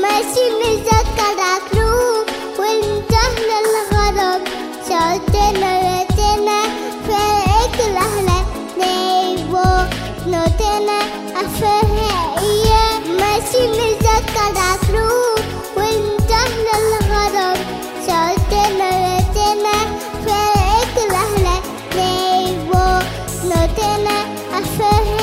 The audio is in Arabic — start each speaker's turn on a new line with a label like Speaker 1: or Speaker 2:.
Speaker 1: Mas se me sacar café.